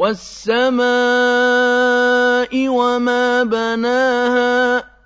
وَالسَّمَاءِ وَمَا بَنَاهَا